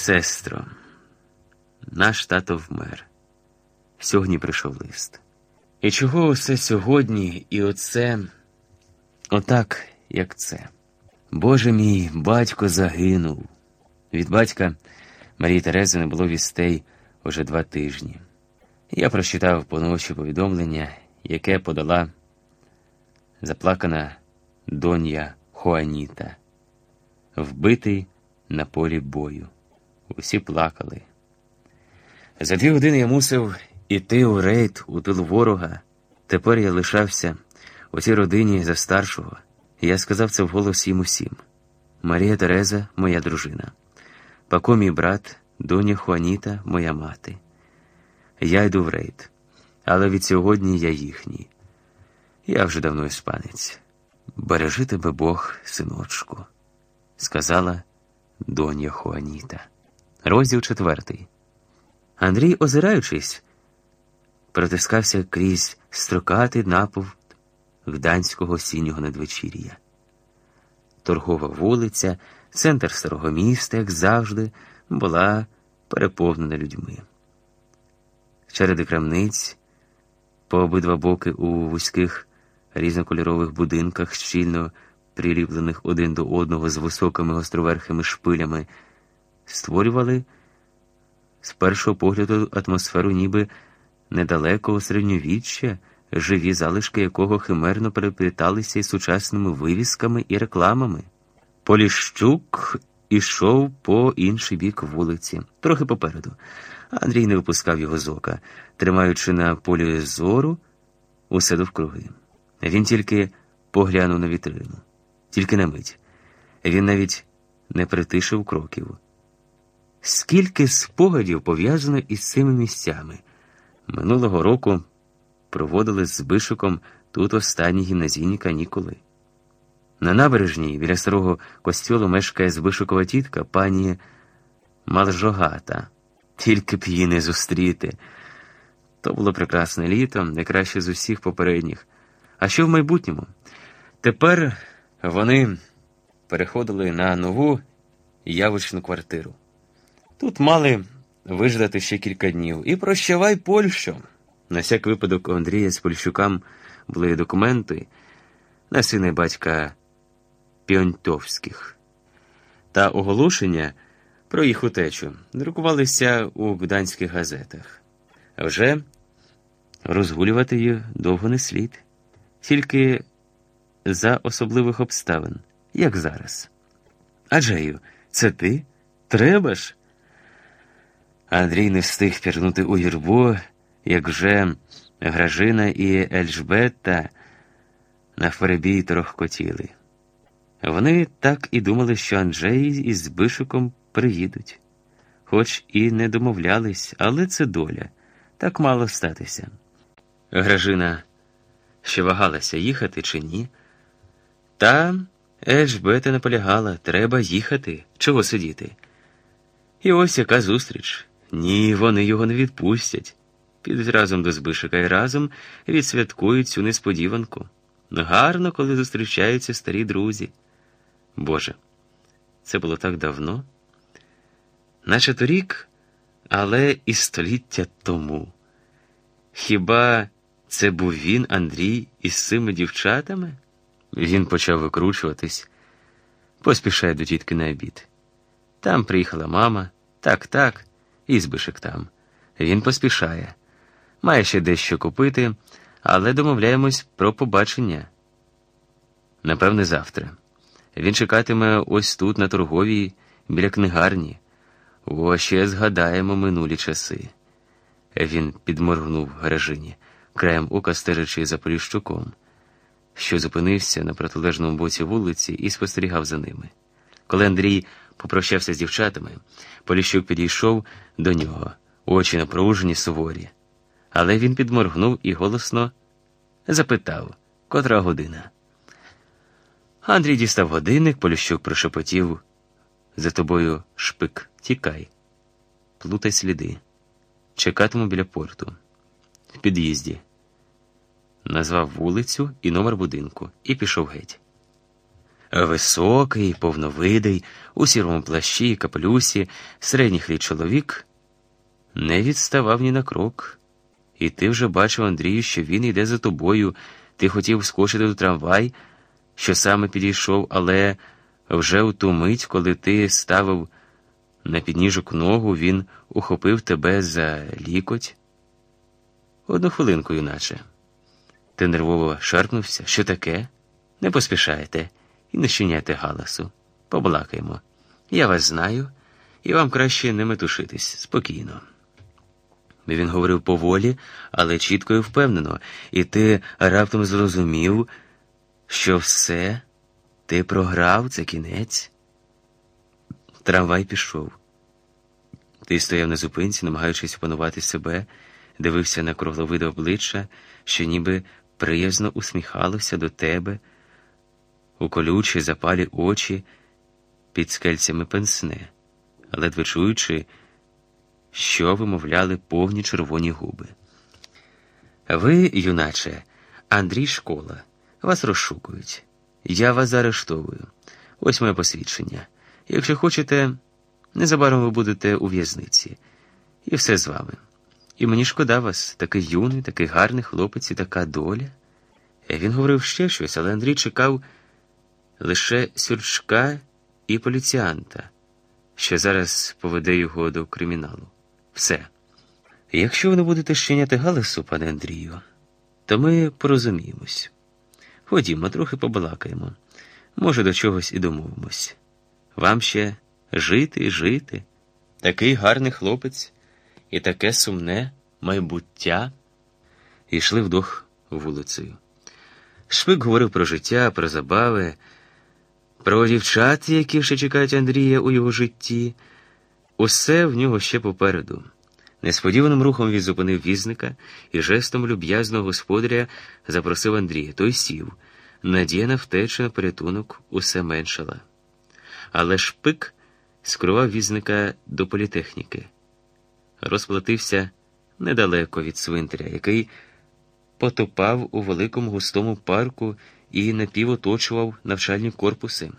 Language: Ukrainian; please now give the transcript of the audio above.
Сестро, наш тато вмер. Сьогодні прийшов лист. І чого усе сьогодні і оце, отак, як це? Боже мій батько загинув. Від батька Марії Терези не було вістей уже два тижні. Я прочитав поночі повідомлення, яке подала заплакана донья Хуаніта, вбитий на полі бою. Усі плакали. За дві години я мусив іти у рейд у тил ворога. Тепер я лишався у цій родині за старшого, і я сказав це вголос їм усім. Марія Тереза, моя дружина, Пако мій брат, доня Хуаніта, моя мати. Я йду в рейд, але від сьогодні я їхній. Я вже давно іспанець. Бережи тебе Бог, синочку, сказала доня Хуаніта. Розділ четвертий. Андрій, озираючись, протискався крізь строкатий напов гданського сінього надвечір'я. Торгова вулиця, центр старого міста, як завжди, була переповнена людьми. Череди крамниць, по обидва боки у вузьких різнокольорових будинках, щільно приліплених один до одного з високими гостроверхими шпилями, створювали з першого погляду атмосферу, ніби недалекого середньовіччя, живі залишки якого химерно перепліталися із сучасними вивісками і рекламами. Поліщук ішов по інший бік вулиці, трохи попереду. Андрій не випускав його з ока, тримаючи на полі зору усе довкруги. Він тільки поглянув на вітрину, тільки на мить. Він навіть не притишив кроків. Скільки спогадів пов'язано із цими місцями? Минулого року проводили з Бишиком тут останні гімназійні канікули. На набережній біля старого костюлу мешкає Збишукова тітка пані Малжогата. Тільки б її не зустріти. То було прекрасне літо, найкраще з усіх попередніх. А що в майбутньому? Тепер вони переходили на нову явочну квартиру. Тут мали виждати ще кілька днів. І прощавай Польщу. На всяк випадок у Андрія з Польщукам були документи на сина батька Піонтовських та оголошення про їх утечу друкувалися у гданських газетах. А вже розгулювати її довго не слід, тільки за особливих обставин, як зараз. Аджею, це ти? Треба ж? Андрій не встиг пірнути у юрбу, як вже Гражина і Ельжбетта на феребій трохкотіли. Вони так і думали, що Анджей із Бишиком приїдуть, хоч і не домовлялись, але це доля, так мало статися. Гражина ще вагалася, їхати чи ні. Та Ельжбета наполягала, треба їхати, чого сидіти. І ось яка зустріч. Ні, вони його не відпустять. Підуть разом до Збишика і разом відсвяткують цю несподіванку. Гарно, коли зустрічаються старі друзі. Боже, це було так давно, наче торік, але і століття тому. Хіба це був він, Андрій, із цими дівчатами? Він почав викручуватись, поспішає до тітки на обід. Там приїхала мама, так, так, і Збишик там. Він поспішає. Має ще дещо купити, але домовляємось про побачення. Напевне, завтра. Він чекатиме ось тут, на торговій, біля книгарні. О, ще згадаємо минулі часи. Він підморгнув Гражині, краєм ока стежачи за Поліщуком, що зупинився на протилежному боці вулиці і спостерігав за ними. Коли Андрій попрощався з дівчатами, Поліщук підійшов до нього, очі напружені, суворі. Але він підморгнув і голосно запитав, котра година. Андрій дістав годинник, Поліщук прошепотів за тобою шпик, тікай, плутай сліди. Чекатиму біля порту, в під'їзді. Назвав вулицю і номер будинку і пішов геть. Високий, повновидий, у сірому плащі і капелюсі, середніх літ чоловік не відставав ні на крок. І ти вже бачив, Андрію, що він йде за тобою. Ти хотів скочити до трамвай, що саме підійшов, але вже у ту мить, коли ти ставив на підніжок ногу, він ухопив тебе за лікоть. Одну хвилинку, юначе. Ти нервово шарпнувся. Що таке? Не поспішайте і не щиняйте галасу. Побалакаємо. Я вас знаю, і вам краще не метушитись спокійно. Він говорив поволі, але чітко і впевнено, і ти раптом зрозумів, що все ти програв це кінець. Трамвай пішов. Ти стояв на зупинці, намагаючись опанувати себе, дивився на кругловиде обличчя, що ніби приязно усміхалося до тебе, у колючі запалі очі під скельцями пенсне, ледве чуючи, що вимовляли повні червоні губи. Ви, юначе, Андрій Школа, вас розшукують. Я вас заарештовую. Ось моє посвідчення. Якщо хочете, незабаром ви будете у в'язниці. І все з вами. І мені шкода вас, такий юний, такий гарний хлопець і така доля. Він говорив ще щось, але Андрій чекав лише сюрчка і поліціанта, що зараз поведе його до криміналу. Все. Якщо ви не будете щиняти галасу, пане Андрію, то ми порозуміємось. Ходімо, трохи побалакаємо. Може, до чогось і домовимось. Вам ще жити жити. Такий гарний хлопець і таке сумне майбуття. І йшли вдох вулицею. Швик говорив про життя, про забави, про дівчат, які ще чекають Андрія у його житті. Усе в нього ще попереду. Несподіваним рухом він зупинив візника і жестом люб'язного господаря запросив Андрія. Той сів. Надія на втечу на порятунок усе меншала. Але шпик скрував візника до політехніки. Розплатився недалеко від свинтаря, який потопав у великому густому парку і напівоточував навчальні корпуси.